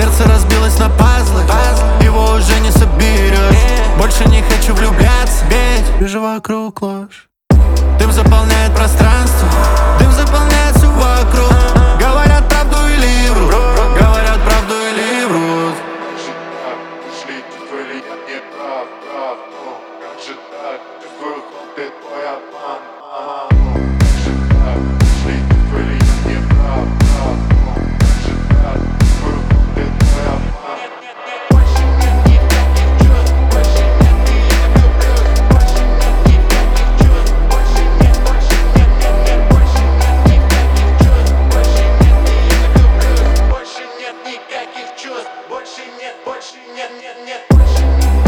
Сердце разбилось на пазлы, пазлы. Его уже не соберешь Нет. Больше не хочу влюбляться Ведь вижу вокруг ложь Дым заполняет пространство Дым заполняет все вокруг Говорят правду или врут Говорят правду или врут Как же так? нет больше